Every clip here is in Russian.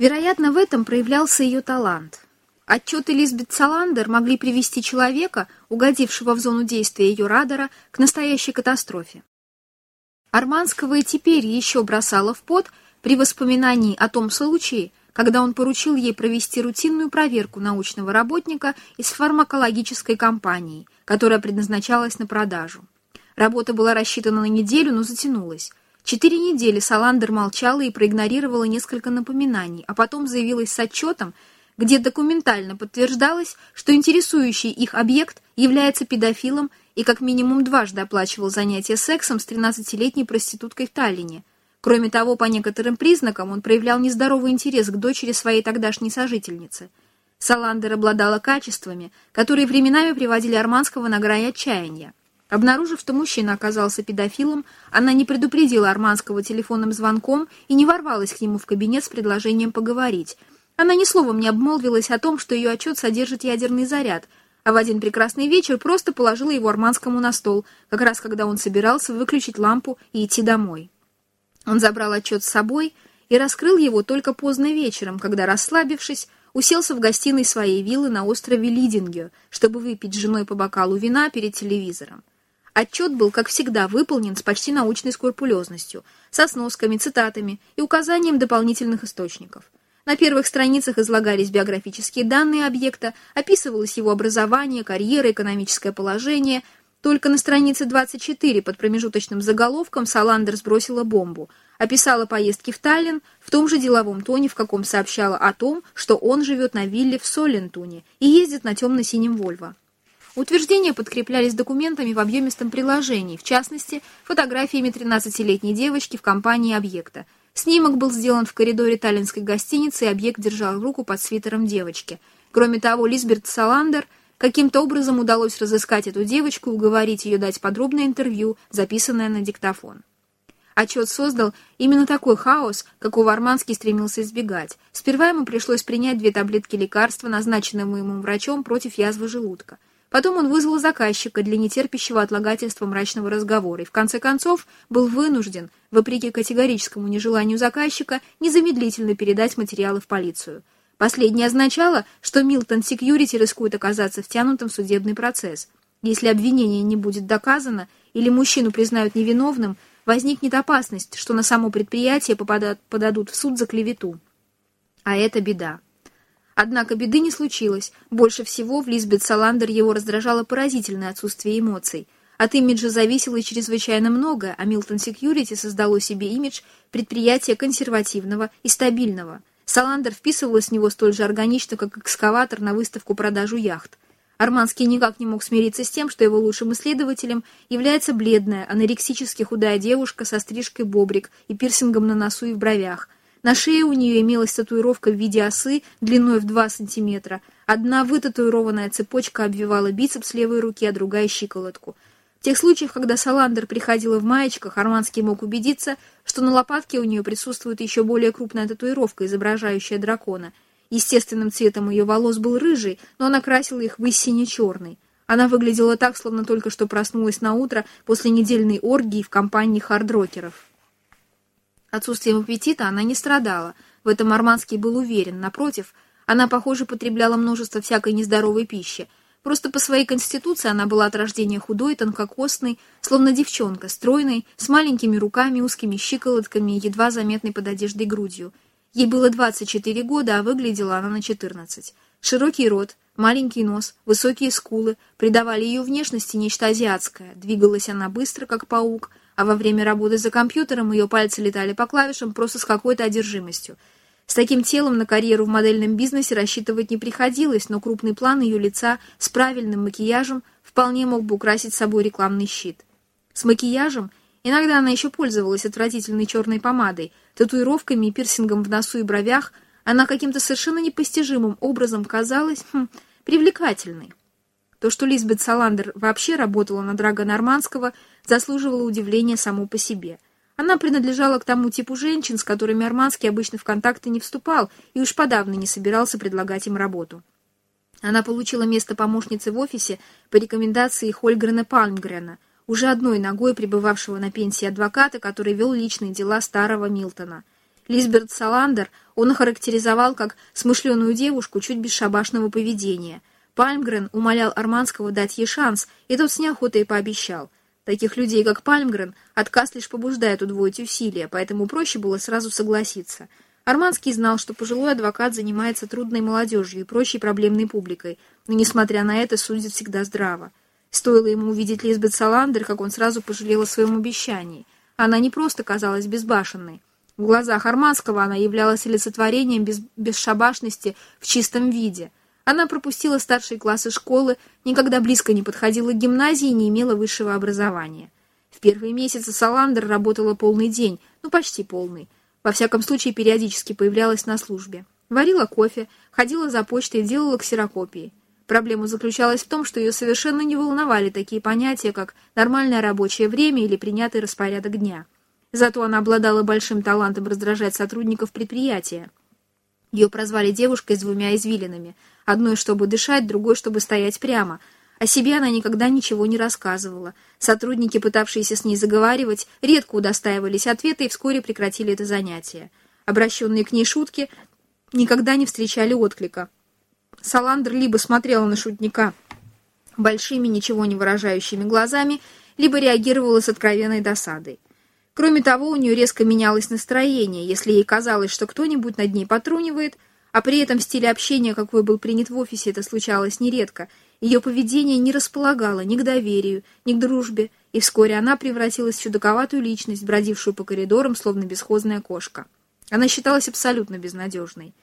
Вероятно, в этом проявлялся ее талант. Отчеты Лизбет Саландер могли привести человека, угодившего в зону действия ее радара, к настоящей катастрофе. Арманского и теперь еще бросало в пот при воспоминании о том случае, когда он поручил ей провести рутинную проверку научного работника из фармакологической компании, которая предназначалась на продажу. Работа была рассчитана на неделю, но затянулась. Четыре недели Саландер молчала и проигнорировала несколько напоминаний, а потом заявилась с отчетом, где документально подтверждалось, что интересующий их объект является педофилом и как минимум дважды оплачивал занятия сексом с 13-летней проституткой в Таллине. Кроме того, по некоторым признакам он проявлял нездоровый интерес к дочери своей тогдашней сожительницы. Саландер обладала качествами, которые временами приводили Арманского на грань отчаяния. Обнаружив, что мужчина оказался педофилом, она не предупредила Арманского телефонным звонком и не ворвалась к нему в кабинет с предложением поговорить. Она ни словом не обмолвилась о том, что ее отчет содержит ядерный заряд, а в один прекрасный вечер просто положила его Арманскому на стол, как раз когда он собирался выключить лампу и идти домой. Он забрал отчет с собой и раскрыл его только поздно вечером, когда, расслабившись, уселся в гостиной своей виллы на острове Лидингё, чтобы выпить с женой по бокалу вина перед телевизором. Отчет был, как всегда, выполнен с почти научной скрупулезностью, со сносками, цитатами и указанием дополнительных источников. На первых страницах излагались биографические данные объекта, описывалось его образование, карьера, экономическое положение. Только на странице 24 под промежуточным заголовком Саландер сбросила бомбу, описала поездки в Таллин в том же деловом тоне, в каком сообщала о том, что он живет на вилле в Солентуне и ездит на темно-синем Вольво. Утверждения подкреплялись документами в объемистом приложении, в частности, фотографиями 13-летней девочки в компании объекта. Снимок был сделан в коридоре таллинской гостиницы, и объект держал руку под свитером девочки. Кроме того, Лизберт Саландер каким-то образом удалось разыскать эту девочку и уговорить ее дать подробное интервью, записанное на диктофон. Отчет создал именно такой хаос, какого Арманский стремился избегать. Сперва ему пришлось принять две таблетки лекарства, назначенного ему врачом против язвы желудка – Потом он вызвал заказчика для нетерпящего отлагательства мрачного разговора и в конце концов был вынужден, вопреки категорическому нежеланию заказчика, незамедлительно передать материалы в полицию. Последнее означало, что Милтон Секьюрити рискует оказаться втянутым в судебный процесс. Если обвинение не будет доказано или мужчину признают невиновным, возникнет опасность, что на само предприятие подадут в суд за клевету. А это беда. Однако беды не случилось. Больше всего в Лизбет Саландер его раздражало поразительное отсутствие эмоций. От имиджа зависело и чрезвычайно многое, а Милтон Секьюрити создало себе имидж предприятия консервативного и стабильного. Саландер вписывалась в него столь же органично, как экскаватор на выставку-продажу яхт. Арманский никак не мог смириться с тем, что его лучшим исследователем является бледная, анорексически худая девушка со стрижкой бобрик и пирсингом на носу и в бровях – на шее у нее имелась татуировка в виде осы длиной в 2 сантиметра. Одна вытатуированная цепочка обвивала бицепс левой руки, а другая — щиколотку. В тех случаях, когда Саландер приходила в маечках, Арманский мог убедиться, что на лопатке у нее присутствует еще более крупная татуировка, изображающая дракона. Естественным цветом ее волос был рыжий, но она красила их в сине-черный. Она выглядела так, словно только что проснулась на утро после недельной оргии в компании хардрокеров. Отсутствием аппетита она не страдала, в этом Арманский был уверен. Напротив, она, похоже, потребляла множество всякой нездоровой пищи. Просто по своей конституции она была от рождения худой, тонкокостной, словно девчонка, стройной, с маленькими руками, узкими щиколотками и едва заметной под одеждой грудью. Ей было 24 года, а выглядела она на 14. Широкий рот, маленький нос, высокие скулы придавали ее внешности нечто азиатское. Двигалась она быстро, как паук, а во время работы за компьютером ее пальцы летали по клавишам просто с какой-то одержимостью. С таким телом на карьеру в модельном бизнесе рассчитывать не приходилось, но крупный план ее лица с правильным макияжем вполне мог бы украсить собой рекламный щит. С макияжем иногда она еще пользовалась отвратительной черной помадой, татуировками и пирсингом в носу и бровях, она каким-то совершенно непостижимым образом казалась хм, привлекательной. То, что Лизбет Саландер вообще работала на Драга Нормандского, заслуживало удивления само по себе. Она принадлежала к тому типу женщин, с которыми Арманский обычно в контакты не вступал и уж подавно не собирался предлагать им работу. Она получила место помощницы в офисе по рекомендации Хольгрена Пальмгрена, уже одной ногой пребывавшего на пенсии адвоката, который вел личные дела старого Милтона. Лизберт Саландер он охарактеризовал как смышленую девушку чуть бесшабашного поведения. Пальмгрен умолял Арманского дать ей шанс, и тот с неохотой пообещал. Таких людей, как Пальмгрен, отказ лишь побуждает удвоить усилия, поэтому проще было сразу согласиться. Арманский знал, что пожилой адвокат занимается трудной молодежью и прочей проблемной публикой, но, несмотря на это, судит всегда здраво. Стоило ему увидеть Лизбет Саландер, как он сразу пожалел о своем обещании. Она не просто казалась безбашенной. В глазах Арманского она являлась олицетворением без, бесшабашности в чистом виде. Она пропустила старшие классы школы, никогда близко не подходила к гимназии и не имела высшего образования. В первые месяцы Саландер работала полный день, ну почти полный. Во всяком случае, периодически появлялась на службе. Варила кофе, ходила за почтой и делала ксерокопии. Проблема заключалась в том, что ее совершенно не волновали такие понятия, как нормальное рабочее время или принятый распорядок дня. Зато она обладала большим талантом раздражать сотрудников предприятия. Ее прозвали девушкой с двумя извилинами. Одной, чтобы дышать, другой, чтобы стоять прямо. О себе она никогда ничего не рассказывала. Сотрудники, пытавшиеся с ней заговаривать, редко удостаивались ответа и вскоре прекратили это занятие. Обращенные к ней шутки никогда не встречали отклика. Саландр либо смотрела на шутника большими, ничего не выражающими глазами, либо реагировала с откровенной досадой. Кроме того, у нее резко менялось настроение, если ей казалось, что кто-нибудь над ней потрунивает, а при этом стиль общения, какой был принят в офисе, это случалось нередко, ее поведение не располагало ни к доверию, ни к дружбе, и вскоре она превратилась в чудаковатую личность, бродившую по коридорам, словно бесхозная кошка. Она считалась абсолютно безнадежной.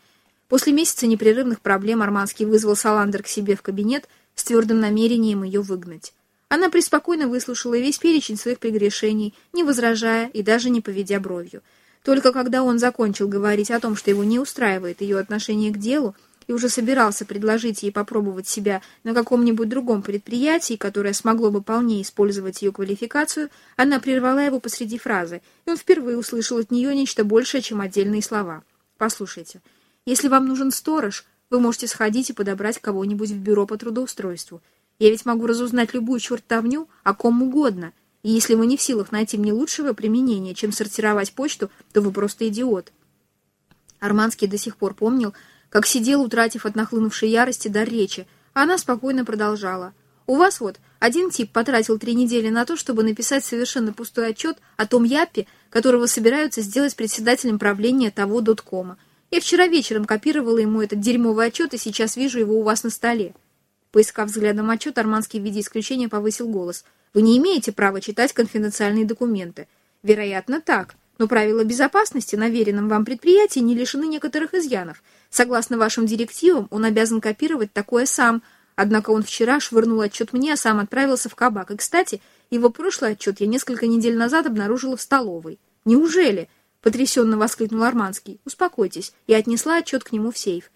После месяца непрерывных проблем Арманский вызвал Саландер к себе в кабинет с твердым намерением ее выгнать. Она преспокойно выслушала весь перечень своих прегрешений, не возражая и даже не поведя бровью. Только когда он закончил говорить о том, что его не устраивает ее отношение к делу, и уже собирался предложить ей попробовать себя на каком-нибудь другом предприятии, которое смогло бы полнее использовать ее квалификацию, она прервала его посреди фразы, и он впервые услышал от нее нечто большее, чем отдельные слова. «Послушайте, если вам нужен сторож, вы можете сходить и подобрать кого-нибудь в бюро по трудоустройству. Я ведь могу разузнать любую чертовню о ком угодно, и если вы не в силах найти мне лучшего применения, чем сортировать почту, то вы просто идиот. Арманский до сих пор помнил, как сидел, утратив от нахлынувшей ярости дар речи, а она спокойно продолжала. «У вас вот один тип потратил три недели на то, чтобы написать совершенно пустой отчет о том Яппе, которого собираются сделать председателем правления того доткома. Я вчера вечером копировала ему этот дерьмовый отчет, и сейчас вижу его у вас на столе. Поискав взглядом отчет, Арманский в виде исключения повысил голос. «Вы не имеете права читать конфиденциальные документы». «Вероятно, так. Но правила безопасности на веренном вам предприятии не лишены некоторых изъянов. Согласно вашим директивам, он обязан копировать такое сам. Однако он вчера швырнул отчет мне, а сам отправился в кабак. И, кстати, его прошлый отчет я несколько недель назад обнаружила в столовой. Неужели?» — потрясенно воскликнул Арманский. «Успокойтесь». И отнесла отчет к нему в сейф.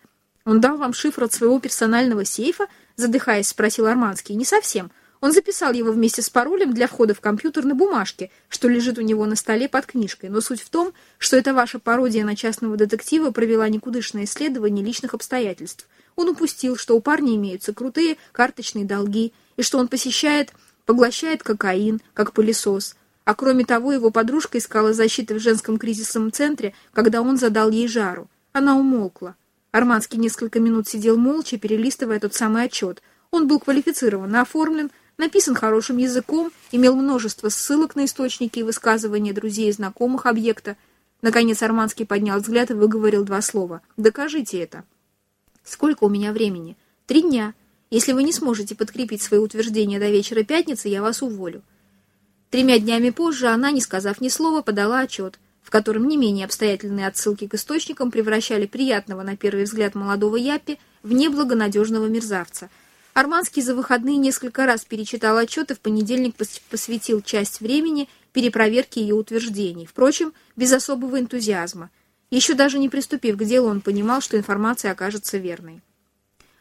«Он дал вам шифр от своего персонального сейфа?» задыхаясь, спросил Арманский. «Не совсем. Он записал его вместе с паролем для входа в компьютер на бумажке, что лежит у него на столе под книжкой. Но суть в том, что эта ваша пародия на частного детектива провела никудышное исследование личных обстоятельств. Он упустил, что у парня имеются крутые карточные долги, и что он посещает, поглощает кокаин, как пылесос. А кроме того, его подружка искала защиты в женском кризисном центре, когда он задал ей жару. Она умолкла. Арманский несколько минут сидел молча, перелистывая тот самый отчет. Он был квалифицирован, оформлен, написан хорошим языком, имел множество ссылок на источники и высказывания друзей и знакомых объекта. Наконец Арманский поднял взгляд и выговорил два слова. «Докажите это». «Сколько у меня времени?» «Три дня. Если вы не сможете подкрепить свои утверждения до вечера пятницы, я вас уволю». Тремя днями позже она, не сказав ни слова, подала отчет – в котором не менее обстоятельные отсылки к источникам превращали приятного на первый взгляд молодого Яппи в неблагонадежного мерзавца. Арманский за выходные несколько раз перечитал отчет и в понедельник посвятил часть времени перепроверке ее утверждений, впрочем, без особого энтузиазма. Еще даже не приступив к делу, он понимал, что информация окажется верной.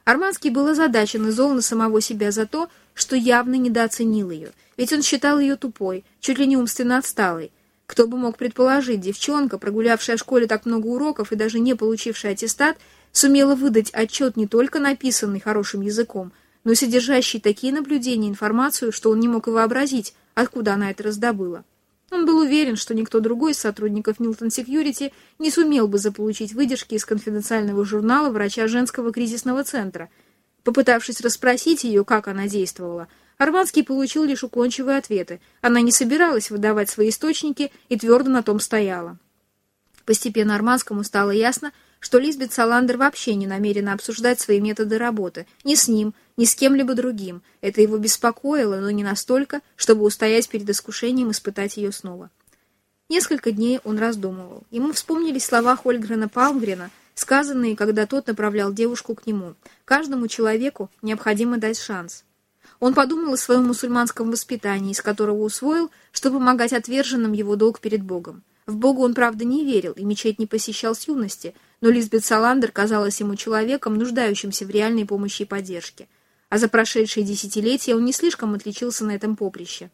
Арманский был озадачен и зол на самого себя за то, что явно недооценил ее, ведь он считал ее тупой, чуть ли не умственно отсталой, кто бы мог предположить, девчонка, прогулявшая в школе так много уроков и даже не получившая аттестат, сумела выдать отчет не только написанный хорошим языком, но и содержащий такие наблюдения и информацию, что он не мог и вообразить, откуда она это раздобыла. Он был уверен, что никто другой из сотрудников Нилтон Security не сумел бы заполучить выдержки из конфиденциального журнала врача женского кризисного центра. Попытавшись расспросить ее, как она действовала, Арманский получил лишь уклончивые ответы. Она не собиралась выдавать свои источники и твердо на том стояла. Постепенно Арманскому стало ясно, что Лизбет Саландер вообще не намерена обсуждать свои методы работы ни с ним, ни с кем-либо другим. Это его беспокоило, но не настолько, чтобы устоять перед искушением испытать ее снова. Несколько дней он раздумывал. Ему вспомнились слова Хольгрена Палмгрена, сказанные, когда тот направлял девушку к нему. Каждому человеку необходимо дать шанс. Он подумал о своем мусульманском воспитании, из которого усвоил, что помогать отверженным его долг перед Богом. В Бога он, правда, не верил и мечеть не посещал с юности, но Лизбет Саландер казалась ему человеком, нуждающимся в реальной помощи и поддержке. А за прошедшие десятилетия он не слишком отличился на этом поприще.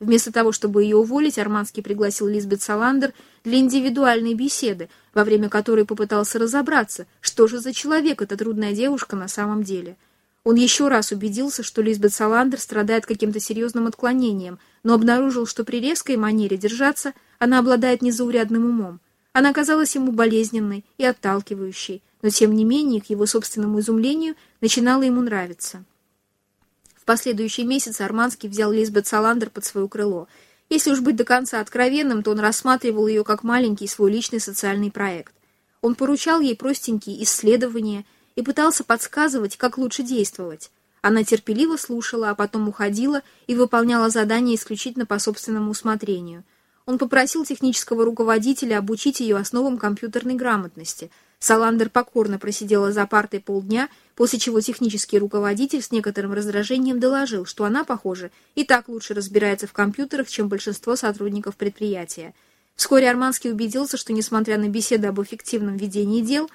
Вместо того, чтобы ее уволить, Арманский пригласил Лизбет Саландер для индивидуальной беседы, во время которой попытался разобраться, что же за человек эта трудная девушка на самом деле. Он еще раз убедился, что Лизбет Саландер страдает каким-то серьезным отклонением, но обнаружил, что при резкой манере держаться – она обладает незаурядным умом. Она казалась ему болезненной и отталкивающей, но тем не менее, к его собственному изумлению, начинала ему нравиться. В последующие месяцы Арманский взял Лизбет Саландер под свое крыло. Если уж быть до конца откровенным, то он рассматривал ее как маленький свой личный социальный проект. Он поручал ей простенькие исследования и пытался подсказывать, как лучше действовать. Она терпеливо слушала, а потом уходила и выполняла задания исключительно по собственному усмотрению – он попросил технического руководителя обучить ее основам компьютерной грамотности. Саландер покорно просидела за партой полдня, после чего технический руководитель с некоторым раздражением доложил, что она, похоже, и так лучше разбирается в компьютерах, чем большинство сотрудников предприятия. Вскоре Арманский убедился, что, несмотря на беседы об эффективном ведении дел,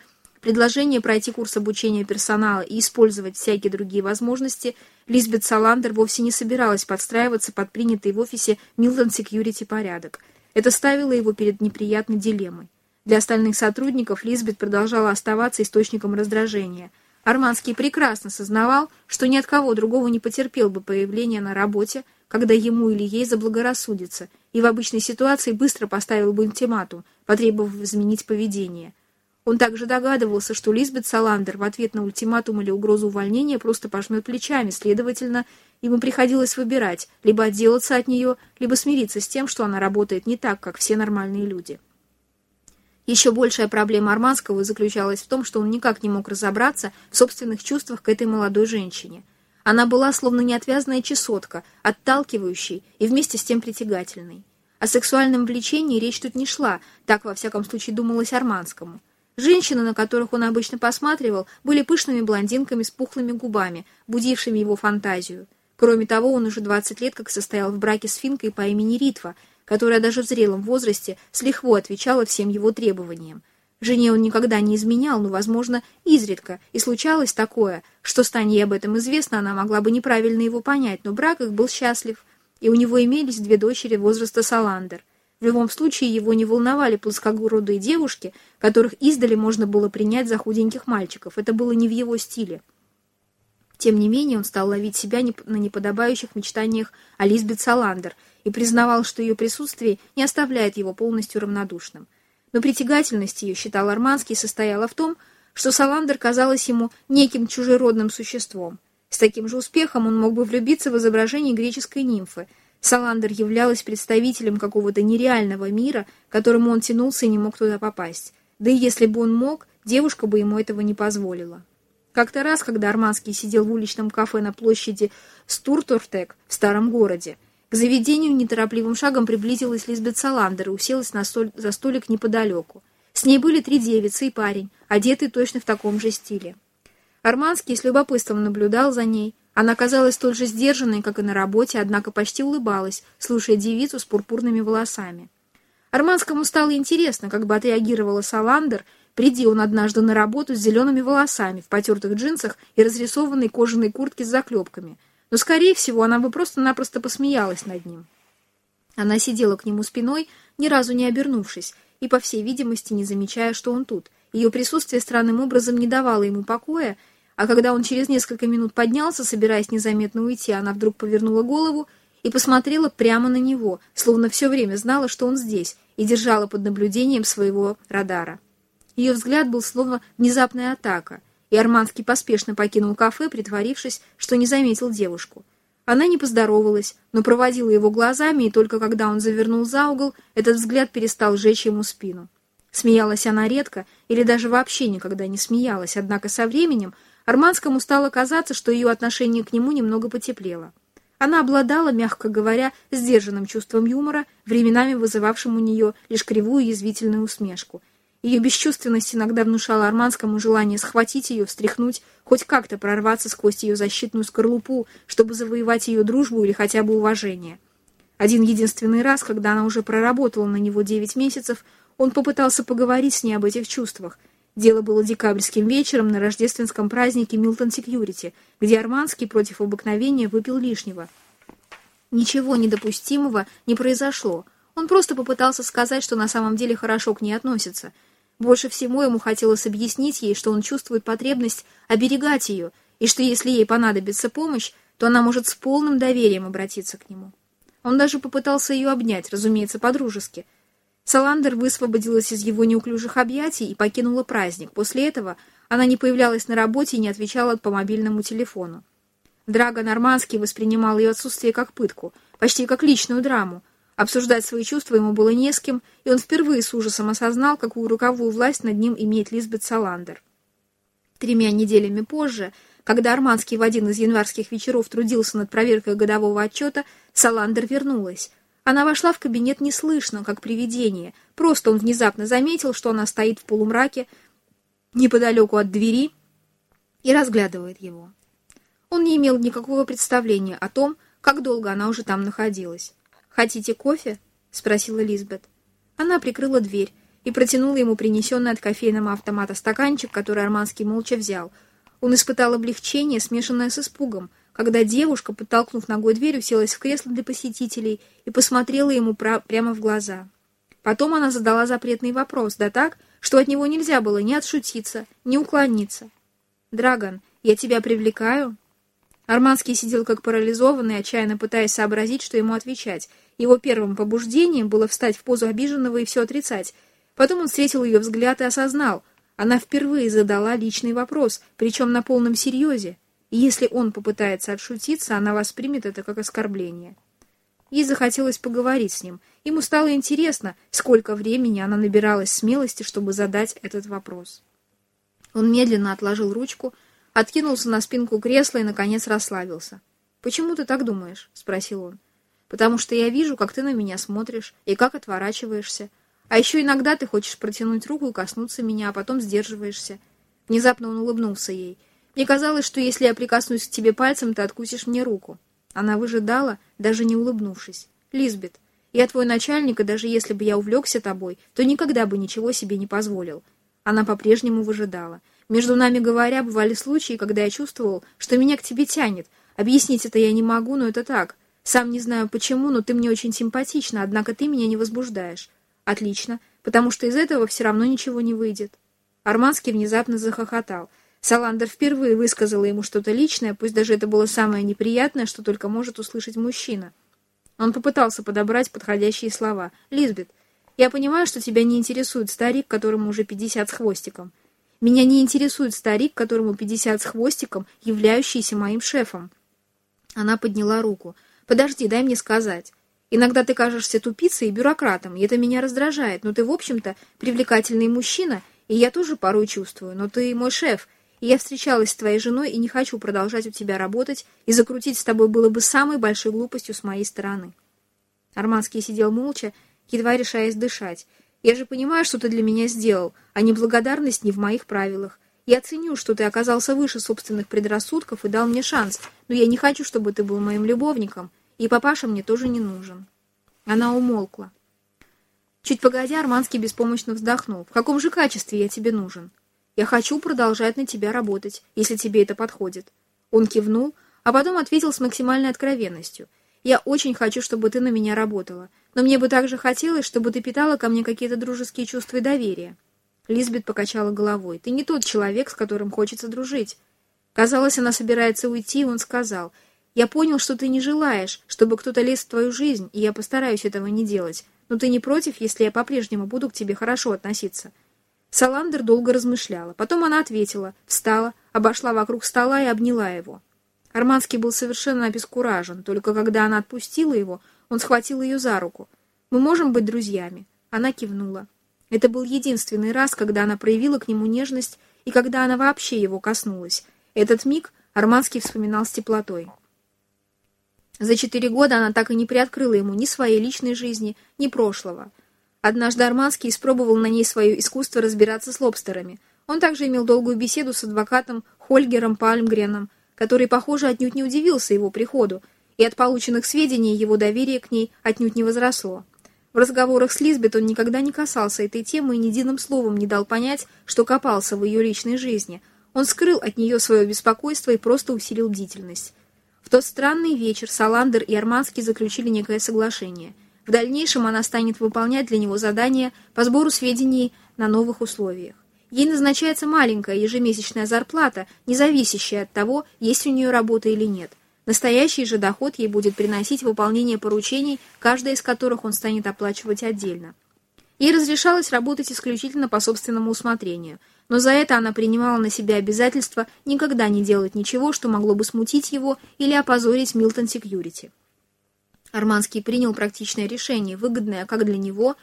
предложение пройти курс обучения персонала и использовать всякие другие возможности, Лизбет Саландер вовсе не собиралась подстраиваться под принятый в офисе Милтон Секьюрити порядок. Это ставило его перед неприятной дилеммой. Для остальных сотрудников Лизбет продолжала оставаться источником раздражения. Арманский прекрасно сознавал, что ни от кого другого не потерпел бы появления на работе, когда ему или ей заблагорассудится, и в обычной ситуации быстро поставил бы ультиматум, потребовав изменить поведение – он также догадывался, что Лизбет Саландер в ответ на ультиматум или угрозу увольнения просто пожмет плечами, следовательно, ему приходилось выбирать, либо отделаться от нее, либо смириться с тем, что она работает не так, как все нормальные люди. Еще большая проблема Арманского заключалась в том, что он никак не мог разобраться в собственных чувствах к этой молодой женщине. Она была словно неотвязная чесотка, отталкивающей и вместе с тем притягательной. О сексуальном влечении речь тут не шла, так во всяком случае думалось Арманскому – Женщины, на которых он обычно посматривал, были пышными блондинками с пухлыми губами, будившими его фантазию. Кроме того, он уже 20 лет как состоял в браке с финкой по имени Ритва, которая даже в зрелом возрасте с лихвой отвечала всем его требованиям. Жене он никогда не изменял, но, возможно, изредка, и случалось такое, что, стань ей об этом известно, она могла бы неправильно его понять, но брак их был счастлив, и у него имелись две дочери возраста Саландер – в любом случае его не волновали плоскогородые девушки, которых издали можно было принять за худеньких мальчиков. Это было не в его стиле. Тем не менее, он стал ловить себя на неподобающих мечтаниях о Лизбет Саландер и признавал, что ее присутствие не оставляет его полностью равнодушным. Но притягательность ее, считал Арманский, состояла в том, что Саландер казалась ему неким чужеродным существом. С таким же успехом он мог бы влюбиться в изображение греческой нимфы – Саландер являлась представителем какого-то нереального мира, к которому он тянулся и не мог туда попасть. Да и если бы он мог, девушка бы ему этого не позволила. Как-то раз, когда Арманский сидел в уличном кафе на площади Стуртортек в старом городе, к заведению неторопливым шагом приблизилась Лизбет Саландер и уселась на столь, за столик неподалеку. С ней были три девицы и парень, одетые точно в таком же стиле. Арманский с любопытством наблюдал за ней, она казалась столь же сдержанной, как и на работе, однако почти улыбалась, слушая девицу с пурпурными волосами. Арманскому стало интересно, как бы отреагировала Саландер, приди он однажды на работу с зелеными волосами, в потертых джинсах и разрисованной кожаной куртке с заклепками. Но, скорее всего, она бы просто-напросто посмеялась над ним. Она сидела к нему спиной, ни разу не обернувшись, и, по всей видимости, не замечая, что он тут. Ее присутствие странным образом не давало ему покоя, а когда он через несколько минут поднялся, собираясь незаметно уйти, она вдруг повернула голову и посмотрела прямо на него, словно все время знала, что он здесь, и держала под наблюдением своего радара. Ее взгляд был словно внезапная атака, и Арманский поспешно покинул кафе, притворившись, что не заметил девушку. Она не поздоровалась, но проводила его глазами, и только когда он завернул за угол, этот взгляд перестал жечь ему спину. Смеялась она редко или даже вообще никогда не смеялась, однако со временем Арманскому стало казаться, что ее отношение к нему немного потеплело. Она обладала, мягко говоря, сдержанным чувством юмора, временами вызывавшим у нее лишь кривую язвительную усмешку. Ее бесчувственность иногда внушала Арманскому желание схватить ее, встряхнуть, хоть как-то прорваться сквозь ее защитную скорлупу, чтобы завоевать ее дружбу или хотя бы уважение. Один единственный раз, когда она уже проработала на него девять месяцев, он попытался поговорить с ней об этих чувствах. Дело было декабрьским вечером на рождественском празднике Милтон Секьюрити, где Арманский против обыкновения выпил лишнего. Ничего недопустимого не произошло. Он просто попытался сказать, что на самом деле хорошо к ней относится. Больше всего ему хотелось объяснить ей, что он чувствует потребность оберегать ее, и что если ей понадобится помощь, то она может с полным доверием обратиться к нему. Он даже попытался ее обнять, разумеется, по-дружески — Саландер высвободилась из его неуклюжих объятий и покинула праздник. После этого она не появлялась на работе и не отвечала по мобильному телефону. Драго Нормандский воспринимал ее отсутствие как пытку, почти как личную драму. Обсуждать свои чувства ему было не с кем, и он впервые с ужасом осознал, какую руковую власть над ним имеет Лизбет Саландер. Тремя неделями позже, когда Арманский в один из январских вечеров трудился над проверкой годового отчета, Саландер вернулась — она вошла в кабинет неслышно, как привидение. Просто он внезапно заметил, что она стоит в полумраке неподалеку от двери и разглядывает его. Он не имел никакого представления о том, как долго она уже там находилась. «Хотите кофе?» — спросила Лизбет. Она прикрыла дверь и протянула ему принесенный от кофейного автомата стаканчик, который Арманский молча взял. Он испытал облегчение, смешанное с испугом — когда девушка, подтолкнув ногой дверь, уселась в кресло для посетителей и посмотрела ему прямо в глаза. Потом она задала запретный вопрос, да так, что от него нельзя было ни отшутиться, ни уклониться. «Драгон, я тебя привлекаю?» Арманский сидел как парализованный, отчаянно пытаясь сообразить, что ему отвечать. Его первым побуждением было встать в позу обиженного и все отрицать. Потом он встретил ее взгляд и осознал. Она впервые задала личный вопрос, причем на полном серьезе и если он попытается отшутиться, она воспримет это как оскорбление. Ей захотелось поговорить с ним. Ему стало интересно, сколько времени она набиралась смелости, чтобы задать этот вопрос. Он медленно отложил ручку, откинулся на спинку кресла и, наконец, расслабился. «Почему ты так думаешь?» — спросил он. «Потому что я вижу, как ты на меня смотришь и как отворачиваешься. А еще иногда ты хочешь протянуть руку и коснуться меня, а потом сдерживаешься». Внезапно он улыбнулся ей — мне казалось, что если я прикоснусь к тебе пальцем, ты откусишь мне руку. Она выжидала, даже не улыбнувшись. Лизбет, я твой начальник, и даже если бы я увлекся тобой, то никогда бы ничего себе не позволил. Она по-прежнему выжидала. Между нами говоря, бывали случаи, когда я чувствовал, что меня к тебе тянет. Объяснить это я не могу, но это так. Сам не знаю почему, но ты мне очень симпатична, однако ты меня не возбуждаешь. Отлично, потому что из этого все равно ничего не выйдет. Арманский внезапно захохотал. Саландер впервые высказала ему что-то личное, пусть даже это было самое неприятное, что только может услышать мужчина. Он попытался подобрать подходящие слова. «Лизбет, я понимаю, что тебя не интересует старик, которому уже пятьдесят с хвостиком. Меня не интересует старик, которому пятьдесят с хвостиком, являющийся моим шефом». Она подняла руку. «Подожди, дай мне сказать. Иногда ты кажешься тупицей и бюрократом, и это меня раздражает, но ты, в общем-то, привлекательный мужчина, и я тоже порой чувствую, но ты мой шеф, я встречалась с твоей женой и не хочу продолжать у тебя работать, и закрутить с тобой было бы самой большой глупостью с моей стороны». Арманский сидел молча, едва решаясь дышать. «Я же понимаю, что ты для меня сделал, а неблагодарность не в моих правилах. Я ценю, что ты оказался выше собственных предрассудков и дал мне шанс, но я не хочу, чтобы ты был моим любовником, и папаша мне тоже не нужен». Она умолкла. Чуть погодя, Арманский беспомощно вздохнул. «В каком же качестве я тебе нужен?» Я хочу продолжать на тебя работать, если тебе это подходит». Он кивнул, а потом ответил с максимальной откровенностью. «Я очень хочу, чтобы ты на меня работала, но мне бы также хотелось, чтобы ты питала ко мне какие-то дружеские чувства и доверие». Лизбет покачала головой. «Ты не тот человек, с которым хочется дружить». Казалось, она собирается уйти, и он сказал, Я понял, что ты не желаешь, чтобы кто-то лез в твою жизнь, и я постараюсь этого не делать. Но ты не против, если я по-прежнему буду к тебе хорошо относиться?» Саландер долго размышляла. Потом она ответила, встала, обошла вокруг стола и обняла его. Арманский был совершенно обескуражен. Только когда она отпустила его, он схватил ее за руку. «Мы можем быть друзьями?» Она кивнула. Это был единственный раз, когда она проявила к нему нежность и когда она вообще его коснулась. Этот миг Арманский вспоминал с теплотой. За четыре года она так и не приоткрыла ему ни своей личной жизни, ни прошлого. Однажды Арманский испробовал на ней свое искусство разбираться с лобстерами. Он также имел долгую беседу с адвокатом Хольгером Пальмгреном, который, похоже, отнюдь не удивился его приходу, и от полученных сведений его доверие к ней отнюдь не возросло. В разговорах с Лизбет он никогда не касался этой темы и ни единым словом не дал понять, что копался в ее личной жизни. Он скрыл от нее свое беспокойство и просто усилил бдительность. В тот странный вечер Саландер и Арманский заключили некое соглашение. В дальнейшем она станет выполнять для него задания по сбору сведений на новых условиях. Ей назначается маленькая ежемесячная зарплата, не зависящая от того, есть у нее работа или нет. Настоящий же доход ей будет приносить выполнение поручений, каждая из которых он станет оплачивать отдельно. Ей разрешалось работать исключительно по собственному усмотрению, но за это она принимала на себя обязательство никогда не делать ничего, что могло бы смутить его или опозорить Милтон Секьюрити. Арманский принял практичное решение, выгодное как для него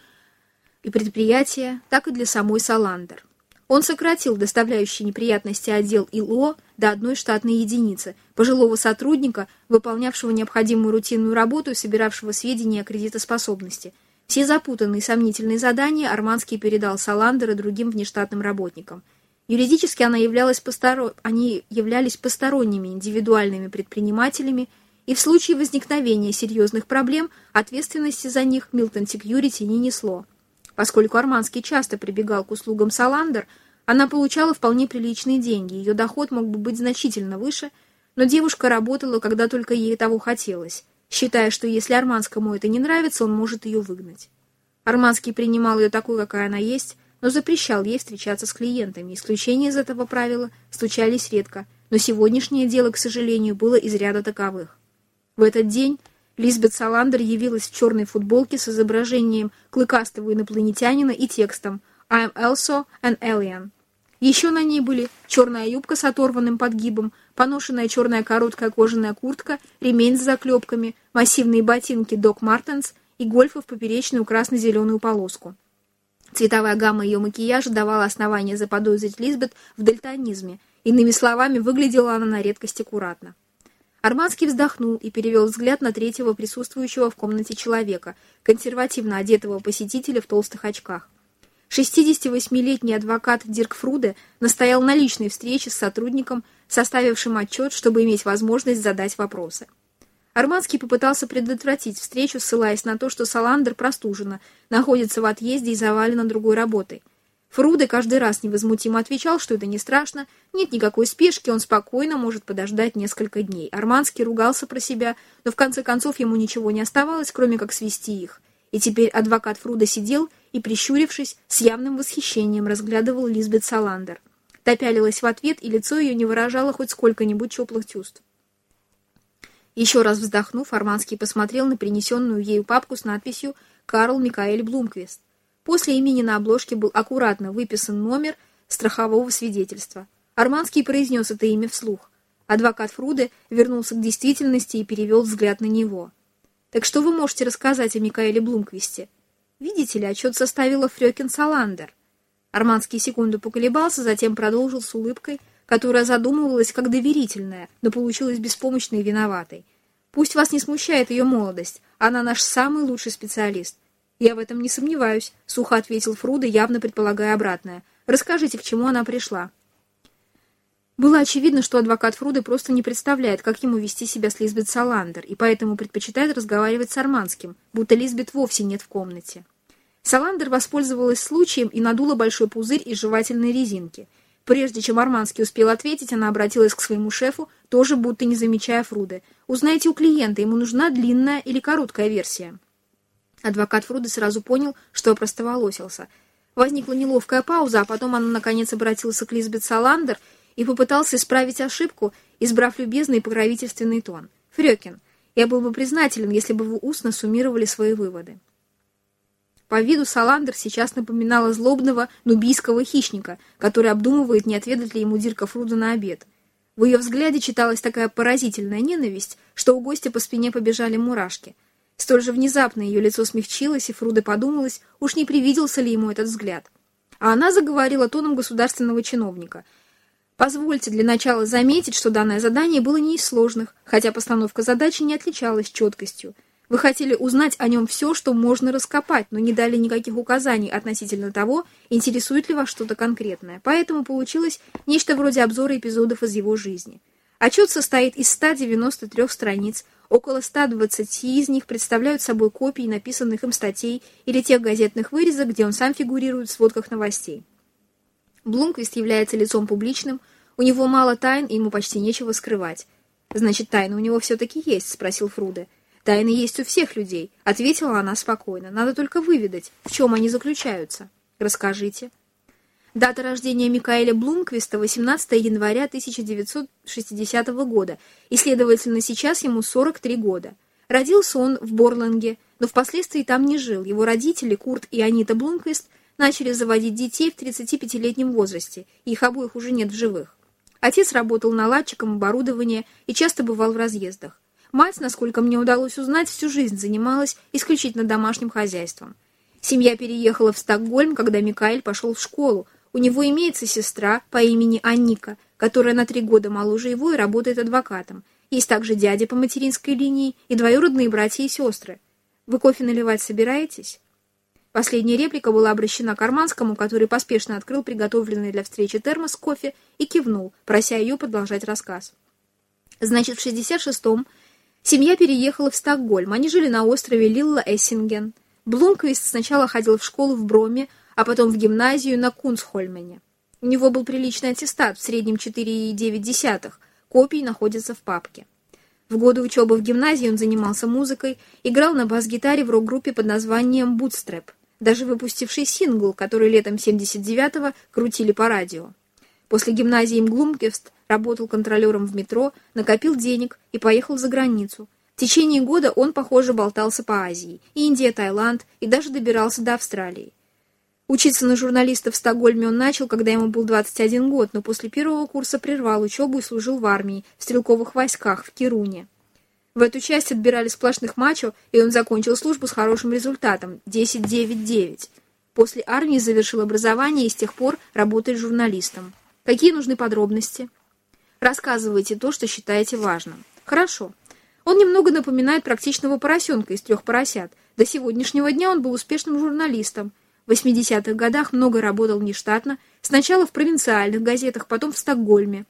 и предприятия, так и для самой Саландер. Он сократил доставляющий неприятности отдел ИЛО до одной штатной единицы, пожилого сотрудника, выполнявшего необходимую рутинную работу и собиравшего сведения о кредитоспособности. Все запутанные и сомнительные задания Арманский передал Саландер и другим внештатным работникам. Юридически она являлась посторо... они являлись посторонними индивидуальными предпринимателями, и в случае возникновения серьезных проблем ответственности за них Милтон Секьюрити не несло. Поскольку Арманский часто прибегал к услугам Саландер, она получала вполне приличные деньги, ее доход мог бы быть значительно выше, но девушка работала, когда только ей того хотелось, считая, что если Арманскому это не нравится, он может ее выгнать. Арманский принимал ее такой, какая она есть, но запрещал ей встречаться с клиентами. Исключения из этого правила случались редко, но сегодняшнее дело, к сожалению, было из ряда таковых. В этот день Лизбет Саландер явилась в черной футболке с изображением клыкастого инопланетянина и текстом «I'm also an alien». Еще на ней были черная юбка с оторванным подгибом, поношенная черная короткая кожаная куртка, ремень с заклепками, массивные ботинки Док Мартенс и гольфы в поперечную красно-зеленую полоску. Цветовая гамма ее макияжа давала основание заподозрить Лизбет в дальтонизме. Иными словами, выглядела она на редкость аккуратно. Арманский вздохнул и перевел взгляд на третьего присутствующего в комнате человека, консервативно одетого посетителя в толстых очках. 68-летний адвокат Дирк Фруде настоял на личной встрече с сотрудником, составившим отчет, чтобы иметь возможность задать вопросы. Арманский попытался предотвратить встречу, ссылаясь на то, что Саландер простужена, находится в отъезде и завалена другой работой. Фруде каждый раз невозмутимо отвечал, что это не страшно, нет никакой спешки, он спокойно может подождать несколько дней. Арманский ругался про себя, но в конце концов ему ничего не оставалось, кроме как свести их. И теперь адвокат Фруда сидел и, прищурившись, с явным восхищением разглядывал Лизбет Саландер. Та пялилась в ответ, и лицо ее не выражало хоть сколько-нибудь теплых чувств. Еще раз вздохнув, Арманский посмотрел на принесенную ею папку с надписью «Карл Микаэль Блумквист». После имени на обложке был аккуратно выписан номер страхового свидетельства. Арманский произнес это имя вслух. Адвокат Фруде вернулся к действительности и перевел взгляд на него. «Так что вы можете рассказать о Микаэле Блумквисте?» «Видите ли, отчет составила Фрёкин Саландер». Арманский секунду поколебался, затем продолжил с улыбкой, которая задумывалась как доверительная, но получилась беспомощной и виноватой. «Пусть вас не смущает ее молодость, она наш самый лучший специалист. «Я в этом не сомневаюсь», — сухо ответил Фруда, явно предполагая обратное. «Расскажите, к чему она пришла». Было очевидно, что адвокат Фруды просто не представляет, как ему вести себя с Лизбет Саландер, и поэтому предпочитает разговаривать с Арманским, будто Лизбет вовсе нет в комнате. Саландер воспользовалась случаем и надула большой пузырь из жевательной резинки. Прежде чем Арманский успел ответить, она обратилась к своему шефу, тоже будто не замечая Фруды. «Узнайте у клиента, ему нужна длинная или короткая версия». Адвокат Фруда сразу понял, что опростоволосился. Возникла неловкая пауза, а потом она, наконец, обратился к Лизбет Саландер и попытался исправить ошибку, избрав любезный и покровительственный тон. Фрёкин, я был бы признателен, если бы вы устно суммировали свои выводы. По виду Саландер сейчас напоминала злобного нубийского хищника, который обдумывает, не отведать ли ему Дирка Фруда на обед. В ее взгляде читалась такая поразительная ненависть, что у гостя по спине побежали мурашки. Столь же внезапно ее лицо смягчилось, и Фруда подумалась, уж не привиделся ли ему этот взгляд. А она заговорила тоном государственного чиновника. Позвольте для начала заметить, что данное задание было не из сложных, хотя постановка задачи не отличалась четкостью. Вы хотели узнать о нем все, что можно раскопать, но не дали никаких указаний относительно того, интересует ли вас что-то конкретное. Поэтому получилось нечто вроде обзора эпизодов из его жизни. Отчет состоит из 193 страниц, около 120 из них представляют собой копии написанных им статей или тех газетных вырезок, где он сам фигурирует в сводках новостей. Блумквист является лицом публичным, у него мало тайн, и ему почти нечего скрывать. «Значит, тайна у него все-таки есть?» — спросил Фруде. «Тайны есть у всех людей», — ответила она спокойно. «Надо только выведать, в чем они заключаются. Расскажите». Дата рождения Микаэля Блумквиста 18 января 1960 года, и, следовательно, сейчас ему 43 года. Родился он в Борланге, но впоследствии там не жил. Его родители, Курт и Анита Блумквист, начали заводить детей в 35-летнем возрасте, и их обоих уже нет в живых. Отец работал наладчиком оборудования и часто бывал в разъездах. Мать, насколько мне удалось узнать, всю жизнь занималась исключительно домашним хозяйством. Семья переехала в Стокгольм, когда Микаэль пошел в школу. У него имеется сестра по имени Анника, которая на три года моложе его и работает адвокатом. Есть также дядя по материнской линии и двоюродные братья и сестры. Вы кофе наливать собираетесь? Последняя реплика была обращена к Арманскому, который поспешно открыл приготовленный для встречи термос кофе и кивнул, прося ее продолжать рассказ. Значит, в 66-м Семья переехала в Стокгольм. Они жили на острове Лилла-Эссинген. Блумквист сначала ходил в школу в Броме, а потом в гимназию на Кунсхольмене. У него был приличный аттестат, в среднем 4,9. Копии находятся в папке. В годы учебы в гимназии он занимался музыкой, играл на бас-гитаре в рок-группе под названием «Бутстрэп», даже выпустивший сингл, который летом 79-го крутили по радио. После гимназии Мглумкевст работал контролером в метро, накопил денег и поехал за границу. В течение года он, похоже, болтался по Азии, Индия, Таиланд и даже добирался до Австралии. Учиться на журналиста в Стокгольме он начал, когда ему был 21 год, но после первого курса прервал учебу и служил в армии, в стрелковых войсках, в Кируне. В эту часть отбирали сплошных мачо, и он закончил службу с хорошим результатом – 10-9-9. После армии завершил образование и с тех пор работает журналистом. Какие нужны подробности? Рассказывайте то, что считаете важным. Хорошо. Он немного напоминает практичного поросенка из трех поросят. До сегодняшнего дня он был успешным журналистом. В 80-х годах много работал внештатно, сначала в провинциальных газетах, потом в Стокгольме.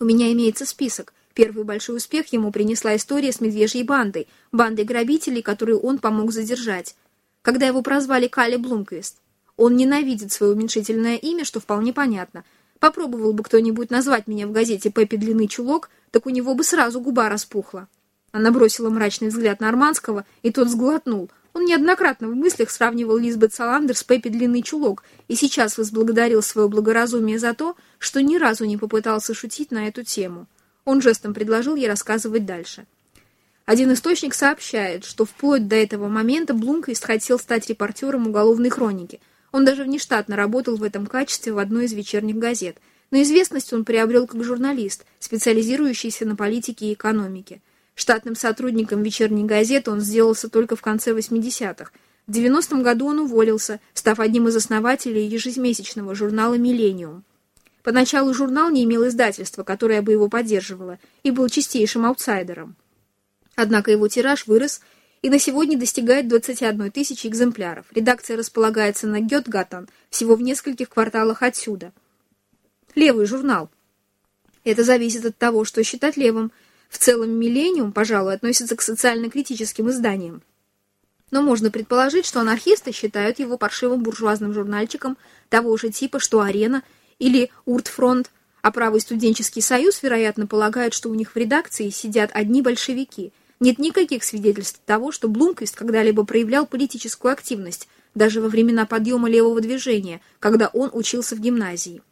У меня имеется список. Первый большой успех ему принесла история с медвежьей бандой, бандой грабителей, которую он помог задержать. Когда его прозвали Кали Блумквист. Он ненавидит свое уменьшительное имя, что вполне понятно – Попробовал бы кто-нибудь назвать меня в газете Пеппи Длинный Чулок, так у него бы сразу губа распухла. Она бросила мрачный взгляд на Арманского, и тот сглотнул. Он неоднократно в мыслях сравнивал Лизбет Саландер с Пеппи Длинный Чулок и сейчас возблагодарил свое благоразумие за то, что ни разу не попытался шутить на эту тему. Он жестом предложил ей рассказывать дальше. Один источник сообщает, что вплоть до этого момента Блумквист хотел стать репортером уголовной хроники – он даже внештатно работал в этом качестве в одной из вечерних газет, но известность он приобрел как журналист, специализирующийся на политике и экономике. Штатным сотрудником вечерней газеты он сделался только в конце 80-х. В 90-м году он уволился, став одним из основателей ежемесячного журнала «Миллениум». Поначалу журнал не имел издательства, которое бы его поддерживало, и был чистейшим аутсайдером. Однако его тираж вырос, и на сегодня достигает 21 тысячи экземпляров. Редакция располагается на Гетгатан, всего в нескольких кварталах отсюда. Левый журнал. Это зависит от того, что считать левым. В целом «Миллениум», пожалуй, относится к социально-критическим изданиям. Но можно предположить, что анархисты считают его паршивым буржуазным журнальчиком того же типа, что «Арена» или «Уртфронт», а правый студенческий союз, вероятно, полагает, что у них в редакции сидят одни большевики – нет никаких свидетельств того, что Блумквист когда-либо проявлял политическую активность, даже во времена подъема левого движения, когда он учился в гимназии.